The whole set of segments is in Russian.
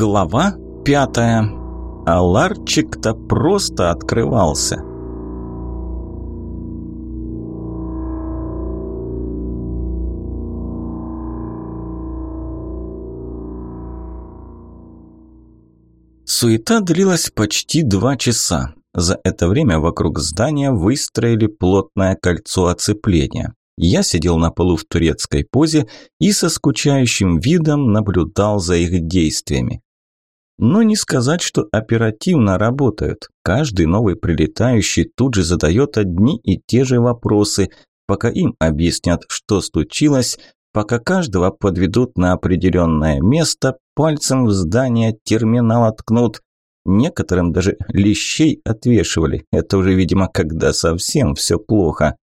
Глава пятая. А ларчик-то просто открывался. Суета длилась почти два часа. За это время вокруг здания выстроили плотное кольцо оцепления. Я сидел на полу в турецкой позе и со скучающим видом наблюдал за их действиями. Но не сказать, что оперативно работают. Каждый новый прилетающий тут же задает одни и те же вопросы, пока им объяснят, что случилось, пока каждого подведут на определенное место, пальцем в здание терминал ткнут. Некоторым даже лещей отвешивали. Это уже, видимо, когда совсем все плохо.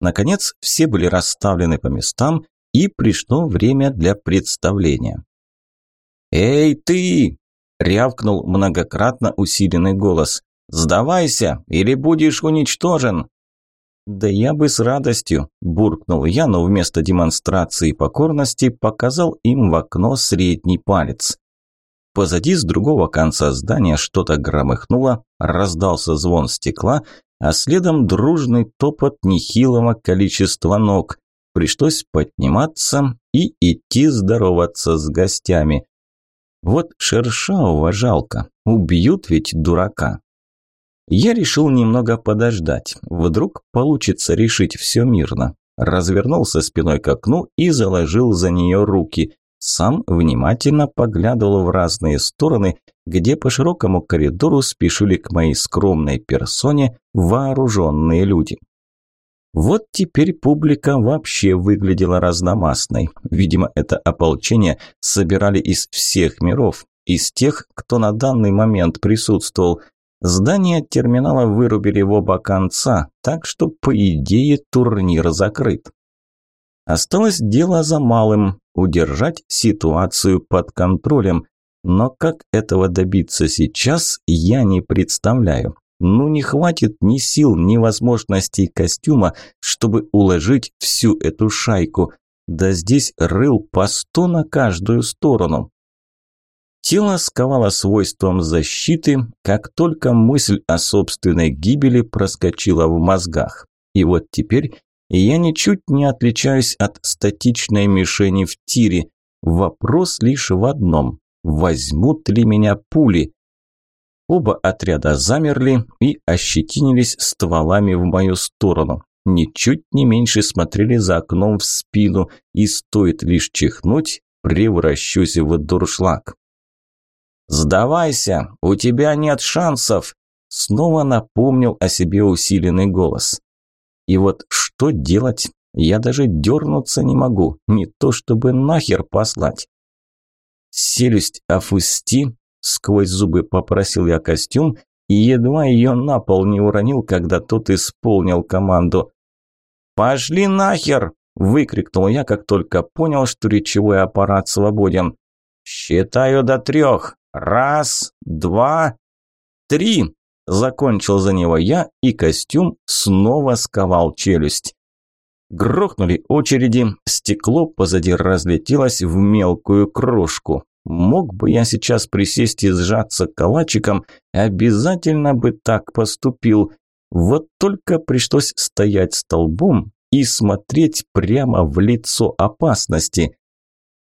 Наконец, все были расставлены по местам, и пришло время для представления. «Эй, ты!» – рявкнул многократно усиленный голос. «Сдавайся, или будешь уничтожен!» «Да я бы с радостью», – буркнул я, но вместо демонстрации покорности показал им в окно средний палец. Позади с другого конца здания что-то громыхнуло, раздался звон стекла, а следом дружный топот нехилого количества ног. Пришлось подниматься и идти здороваться с гостями. Вот Шершавого жалко, убьют ведь дурака. Я решил немного подождать, вдруг получится решить все мирно. Развернулся спиной к окну и заложил за нее руки. Сам внимательно поглядывал в разные стороны, где по широкому коридору спешили к моей скромной персоне вооруженные люди. Вот теперь публика вообще выглядела разномастной. Видимо, это ополчение собирали из всех миров, из тех, кто на данный момент присутствовал. Здание терминала вырубили в оба конца, так что, по идее, турнир закрыт. Осталось дело за малым – удержать ситуацию под контролем. Но как этого добиться сейчас, я не представляю. Ну не хватит ни сил, ни возможностей костюма, чтобы уложить всю эту шайку. Да здесь рыл по сто на каждую сторону. Тело сковало свойством защиты, как только мысль о собственной гибели проскочила в мозгах. И вот теперь я ничуть не отличаюсь от статичной мишени в тире. Вопрос лишь в одном – возьмут ли меня пули? Оба отряда замерли и ощетинились стволами в мою сторону. Ничуть не меньше смотрели за окном в спину, и стоит лишь чихнуть, превращусь в дуршлаг. «Сдавайся, у тебя нет шансов!» Снова напомнил о себе усиленный голос. И вот что делать? Я даже дернуться не могу, не то чтобы нахер послать. «Селюсть опусти», – сквозь зубы попросил я костюм и едва ее на пол не уронил, когда тот исполнил команду. «Пошли нахер!» – выкрикнул я, как только понял, что речевой аппарат свободен. «Считаю до трех. Раз, два, три!» Закончил за него я, и костюм снова сковал челюсть. Грохнули очереди, стекло позади разлетелось в мелкую крошку. Мог бы я сейчас присесть и сжаться калачиком, обязательно бы так поступил. Вот только пришлось стоять столбом и смотреть прямо в лицо опасности.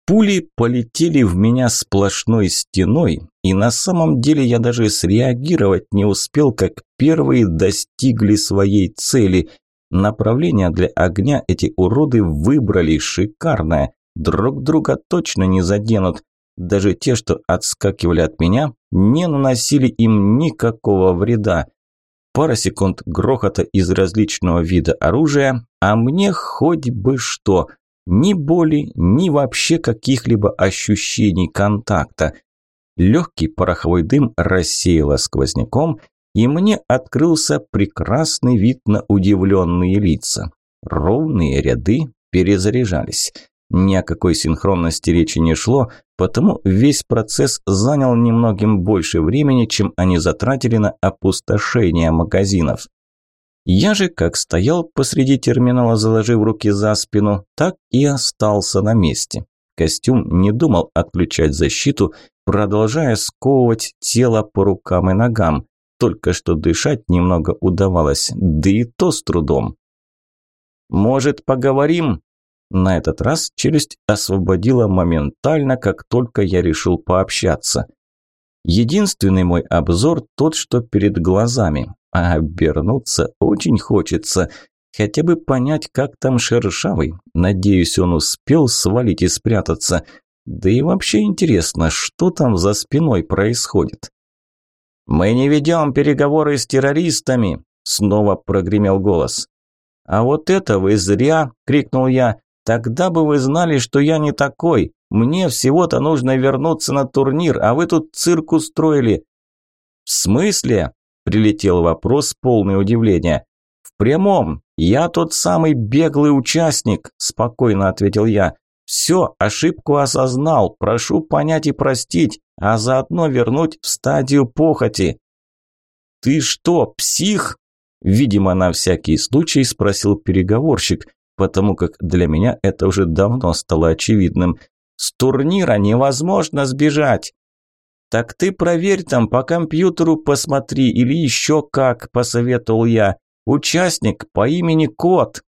Пули полетели в меня сплошной стеной, и на самом деле я даже среагировать не успел, как первые достигли своей цели. Направление для огня эти уроды выбрали шикарное, друг друга точно не заденут. Даже те, что отскакивали от меня, не наносили им никакого вреда. Пара секунд грохота из различного вида оружия, а мне хоть бы что – ни боли, ни вообще каких-либо ощущений контакта. Легкий пороховой дым рассеяло сквозняком, и мне открылся прекрасный вид на удивленные лица. Ровные ряды перезаряжались. Ни о какой синхронности речи не шло, потому весь процесс занял немногим больше времени, чем они затратили на опустошение магазинов. Я же как стоял посреди терминала, заложив руки за спину, так и остался на месте. Костюм не думал отключать защиту, продолжая сковывать тело по рукам и ногам. Только что дышать немного удавалось, да и то с трудом. «Может, поговорим?» На этот раз челюсть освободила моментально, как только я решил пообщаться. Единственный мой обзор тот, что перед глазами, а обернуться очень хочется, хотя бы понять, как там Шершавый. Надеюсь, он успел свалить и спрятаться. Да и вообще интересно, что там за спиной происходит. «Мы не ведем переговоры с террористами!» – снова прогремел голос. «А вот это вы зря!» – крикнул я. «Тогда бы вы знали, что я не такой. Мне всего-то нужно вернуться на турнир, а вы тут цирк устроили». «В смысле?» – прилетел вопрос, полный удивления. «В прямом. Я тот самый беглый участник», – спокойно ответил я. «Все, ошибку осознал. Прошу понять и простить а заодно вернуть в стадию похоти. «Ты что, псих?» – видимо, на всякий случай спросил переговорщик, потому как для меня это уже давно стало очевидным. «С турнира невозможно сбежать!» «Так ты проверь там, по компьютеру посмотри или еще как», – посоветовал я. «Участник по имени Кот».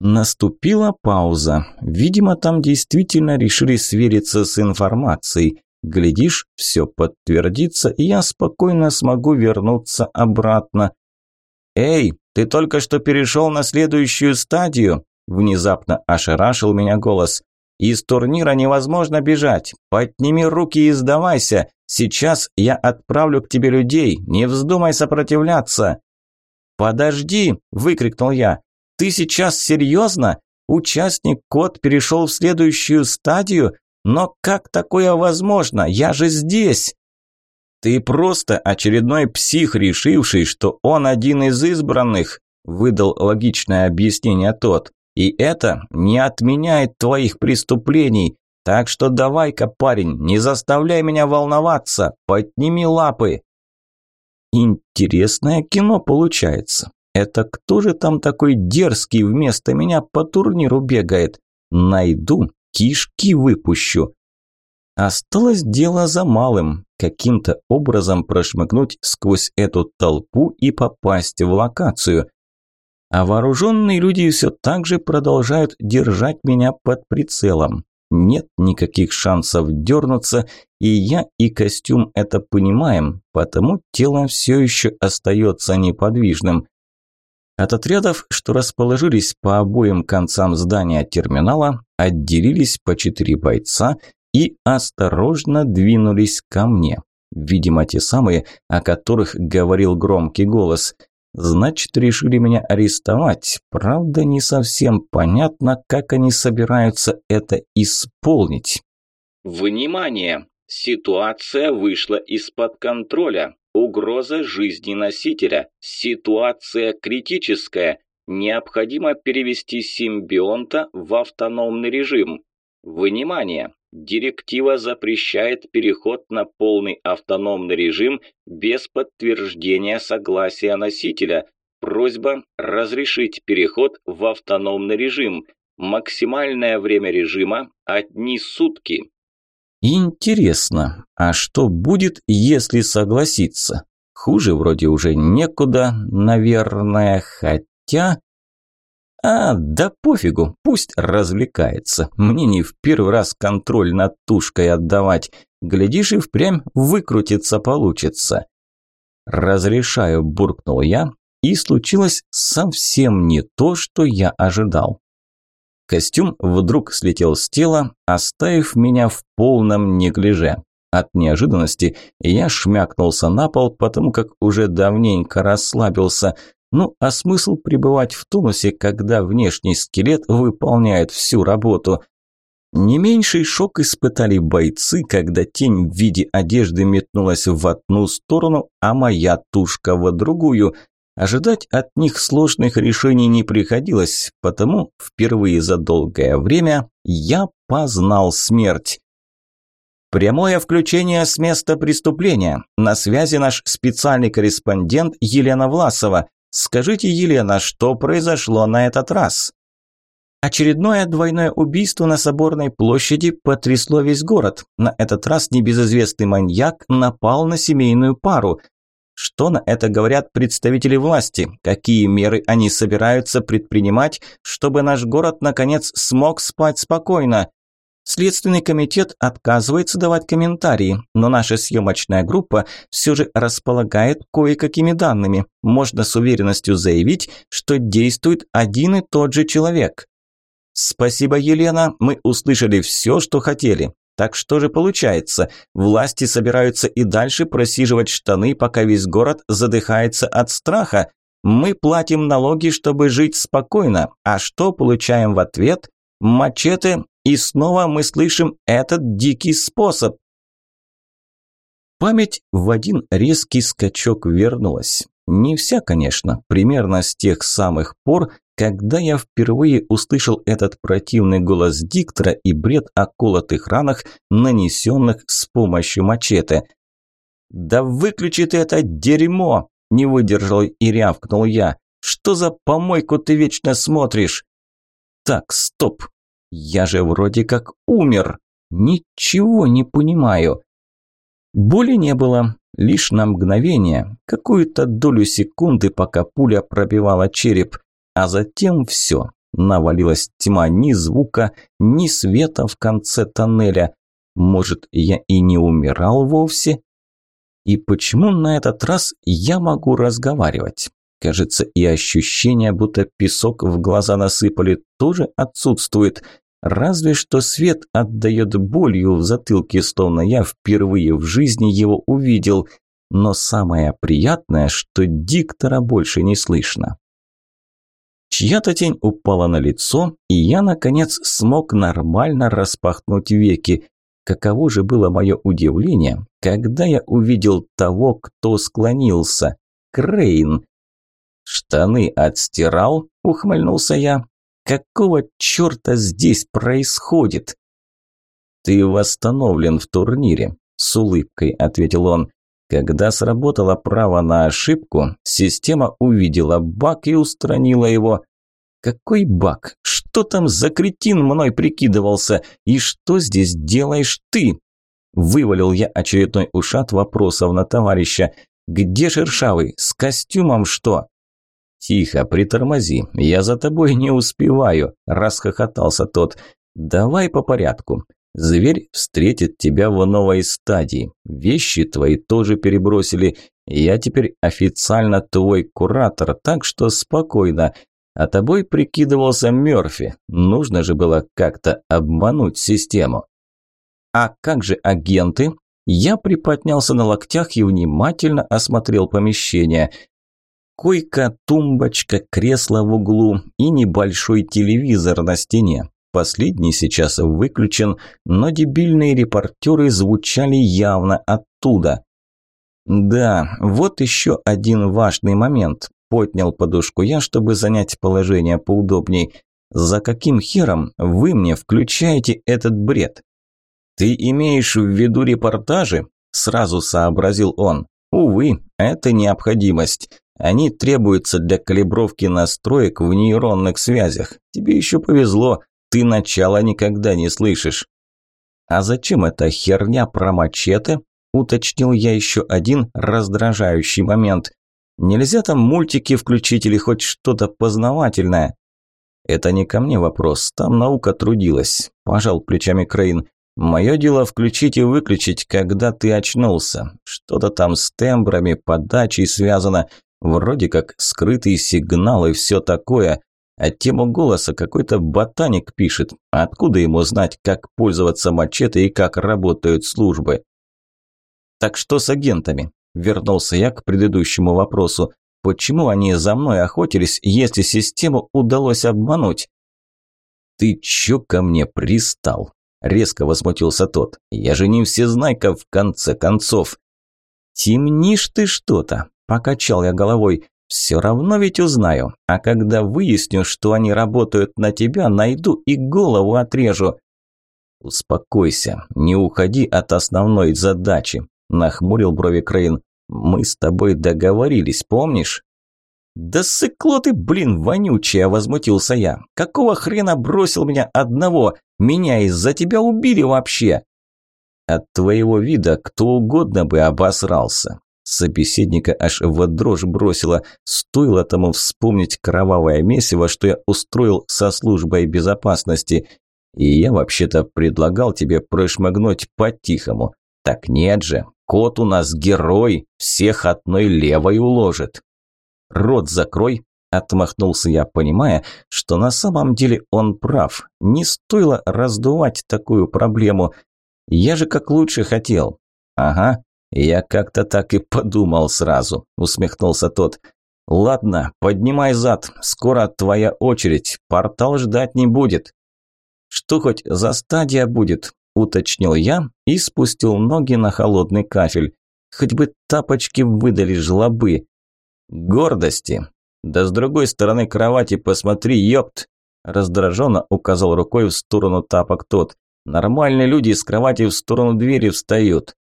Наступила пауза. Видимо, там действительно решили свериться с информацией. Глядишь, все подтвердится, и я спокойно смогу вернуться обратно. «Эй, ты только что перешел на следующую стадию?» Внезапно ошарашил меня голос. «Из турнира невозможно бежать. Подними руки и сдавайся. Сейчас я отправлю к тебе людей. Не вздумай сопротивляться». «Подожди!» – выкрикнул я. Ты сейчас серьезно? Участник код перешел в следующую стадию? Но как такое возможно? Я же здесь!» «Ты просто очередной псих, решивший, что он один из избранных», выдал логичное объяснение тот. «И это не отменяет твоих преступлений. Так что давай-ка, парень, не заставляй меня волноваться, подними лапы». Интересное кино получается. Это кто же там такой дерзкий вместо меня по турниру бегает? Найду, кишки выпущу. Осталось дело за малым – каким-то образом прошмыгнуть сквозь эту толпу и попасть в локацию. А вооруженные люди все так же продолжают держать меня под прицелом. Нет никаких шансов дернуться, и я и костюм это понимаем, потому тело все еще остается неподвижным. От отрядов, что расположились по обоим концам здания терминала, отделились по четыре бойца и осторожно двинулись ко мне. Видимо, те самые, о которых говорил громкий голос. Значит, решили меня арестовать. Правда, не совсем понятно, как они собираются это исполнить. Внимание! Ситуация вышла из-под контроля. Угроза жизни носителя. Ситуация критическая. Необходимо перевести симбионта в автономный режим. Внимание! Директива запрещает переход на полный автономный режим без подтверждения согласия носителя. Просьба разрешить переход в автономный режим. Максимальное время режима – одни сутки. Интересно, а что будет, если согласиться? Хуже вроде уже некуда, наверное, хотя... А, да пофигу, пусть развлекается. Мне не в первый раз контроль над тушкой отдавать. Глядишь, и впрямь выкрутиться получится. «Разрешаю», – буркнул я, и случилось совсем не то, что я ожидал. Костюм вдруг слетел с тела, оставив меня в полном неглиже. От неожиданности я шмякнулся на пол, потому как уже давненько расслабился. Ну, а смысл пребывать в тонусе, когда внешний скелет выполняет всю работу? Не меньший шок испытали бойцы, когда тень в виде одежды метнулась в одну сторону, а моя тушка в другую – Ожидать от них сложных решений не приходилось, потому впервые за долгое время я познал смерть. Прямое включение с места преступления. На связи наш специальный корреспондент Елена Власова. Скажите, Елена, что произошло на этот раз? Очередное двойное убийство на Соборной площади потрясло весь город. На этот раз небезызвестный маньяк напал на семейную пару. Что на это говорят представители власти? Какие меры они собираются предпринимать, чтобы наш город наконец смог спать спокойно? Следственный комитет отказывается давать комментарии, но наша съемочная группа все же располагает кое-какими данными. Можно с уверенностью заявить, что действует один и тот же человек. Спасибо, Елена, мы услышали все, что хотели. Так что же получается? Власти собираются и дальше просиживать штаны, пока весь город задыхается от страха. Мы платим налоги, чтобы жить спокойно. А что получаем в ответ? Мачете, и снова мы слышим этот дикий способ. Память в один резкий скачок вернулась. Не вся, конечно, примерно с тех самых пор, когда я впервые услышал этот противный голос диктора и бред о колотых ранах, нанесенных с помощью мачете. «Да выключи ты это дерьмо!» – не выдержал и рявкнул я. «Что за помойку ты вечно смотришь?» «Так, стоп! Я же вроде как умер! Ничего не понимаю!» Боли не было, лишь на мгновение, какую-то долю секунды, пока пуля пробивала череп – а затем все. Навалилась тьма ни звука, ни света в конце тоннеля. Может, я и не умирал вовсе? И почему на этот раз я могу разговаривать? Кажется, и ощущение, будто песок в глаза насыпали, тоже отсутствует. Разве что свет отдает болью в затылке, словно я впервые в жизни его увидел. Но самое приятное, что диктора больше не слышно. Чья-то тень упала на лицо, и я, наконец, смог нормально распахнуть веки. Каково же было мое удивление, когда я увидел того, кто склонился. Крейн. «Штаны отстирал?» – ухмыльнулся я. «Какого черта здесь происходит?» «Ты восстановлен в турнире», – с улыбкой ответил он. Когда сработало право на ошибку, система увидела баг и устранила его. Какой баг? Что там за кретин мной прикидывался? И что здесь делаешь ты? Вывалил я очередной ушат вопросов на товарища. Где Шершавый? С костюмом что? Тихо, притормози, я за тобой не успеваю, расхохотался тот. Давай по порядку. Зверь встретит тебя в новой стадии. Вещи твои тоже перебросили. Я теперь официально твой куратор, так что спокойно. А тобой прикидывался Мёрфи. Нужно же было как-то обмануть систему. А как же агенты? Я приподнялся на локтях и внимательно осмотрел помещение. Койка, тумбочка, кресло в углу и небольшой телевизор на стене. Последний сейчас выключен, но дебильные репортеры звучали явно оттуда. Да, вот еще один важный момент. Поднял подушку я, чтобы занять положение поудобней. За каким хером вы мне включаете этот бред? Ты имеешь в виду репортажи? Сразу сообразил он. Увы, это необходимость. Они требуются для калибровки настроек в нейронных связях. Тебе еще повезло, ты начала никогда не слышишь. А зачем эта херня про мачете? Уточнил я еще один раздражающий момент. Нельзя там мультики включить или хоть что-то познавательное? Это не ко мне вопрос, там наука трудилась. Пожал плечами Крейн. Мое дело включить и выключить, когда ты очнулся. Что-то там с тембрами, подачей связано. Вроде как скрытый сигнал и все такое. А тему голоса какой-то ботаник пишет. Откуда ему знать, как пользоваться мачете и как работают службы? Так что с агентами? Вернулся я к предыдущему вопросу. Почему они за мной охотились, если систему удалось обмануть? Ты чё ко мне пристал? Резко возмутился тот. Я же не всезнайка в конце концов. Темнишь ты что-то, покачал я головой. Все равно ведь узнаю. А когда выясню, что они работают на тебя, найду и голову отрежу. Успокойся, не уходи от основной задачи, нахмурил брови Крейн. Мы с тобой договорились, помнишь? «Да сыкло ты, блин, вонючая!» – возмутился я. «Какого хрена бросил меня одного? Меня из-за тебя убили вообще!» «От твоего вида кто угодно бы обосрался!» Собеседника аж в дрожь бросила. Стоило тому вспомнить кровавое месиво, что я устроил со службой безопасности. И я вообще-то предлагал тебе прошмыгнуть по-тихому. Так нет же, кот у нас герой, всех одной левой уложит. Рот закрой, отмахнулся я, понимая, что на самом деле он прав. Не стоило раздувать такую проблему. Я же как лучше хотел. Ага, я как-то так и подумал сразу, усмехнулся тот. Ладно, поднимай зад, скоро твоя очередь, портал ждать не будет. Что хоть за стадия будет, уточнил я и спустил ноги на холодный кафель. Хоть бы тапочки выдали жлобы. Гордости. Да с другой стороны кровати посмотри, ёпт. Раздраженно указал рукой в сторону тапок тот. Нормальные люди с кровати в сторону двери встают.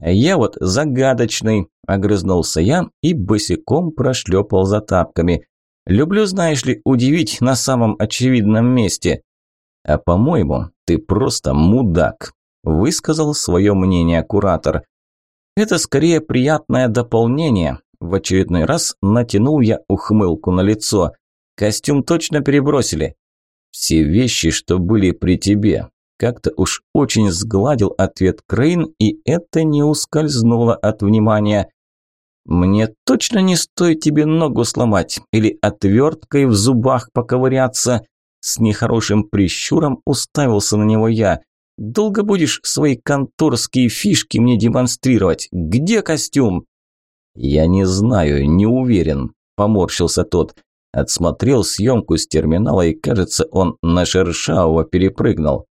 Я вот загадочный, огрызнулся я и босиком прошлепал за тапками. Люблю, знаешь ли, удивить на самом очевидном месте. А по-моему, ты просто мудак, высказал свое мнение куратор. Это скорее приятное дополнение, в очередной раз натянул я ухмылку на лицо. Костюм точно перебросили. Все вещи, что были при тебе. Как-то уж очень сгладил ответ Крейн, и это не ускользнуло от внимания. «Мне точно не стоит тебе ногу сломать или отверткой в зубах поковыряться?» С нехорошим прищуром уставился на него я. «Долго будешь свои конторские фишки мне демонстрировать? Где костюм?» «Я не знаю, не уверен», – поморщился тот. Отсмотрел съемку с терминала, и, кажется, он на Шершавого перепрыгнул.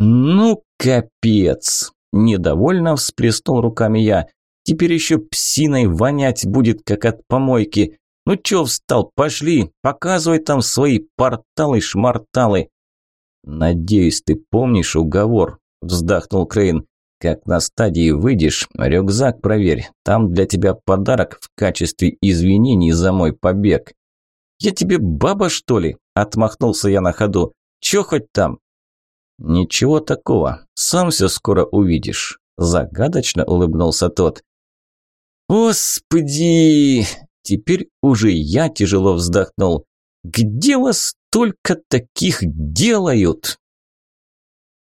«Ну, капец!» – недовольно всплеснул руками я. «Теперь еще псиной вонять будет, как от помойки. Ну чё встал, пошли, показывай там свои порталы-шмарталы». «Надеюсь, ты помнишь уговор», – вздохнул Крейн. Как на стадии выйдешь, рюкзак проверь. Там для тебя подарок в качестве извинений за мой побег. Я тебе баба, что ли? Отмахнулся я на ходу. Чё хоть там? Ничего такого. Сам все скоро увидишь. Загадочно улыбнулся тот. Господи! Теперь уже я тяжело вздохнул. Где вас только таких делают?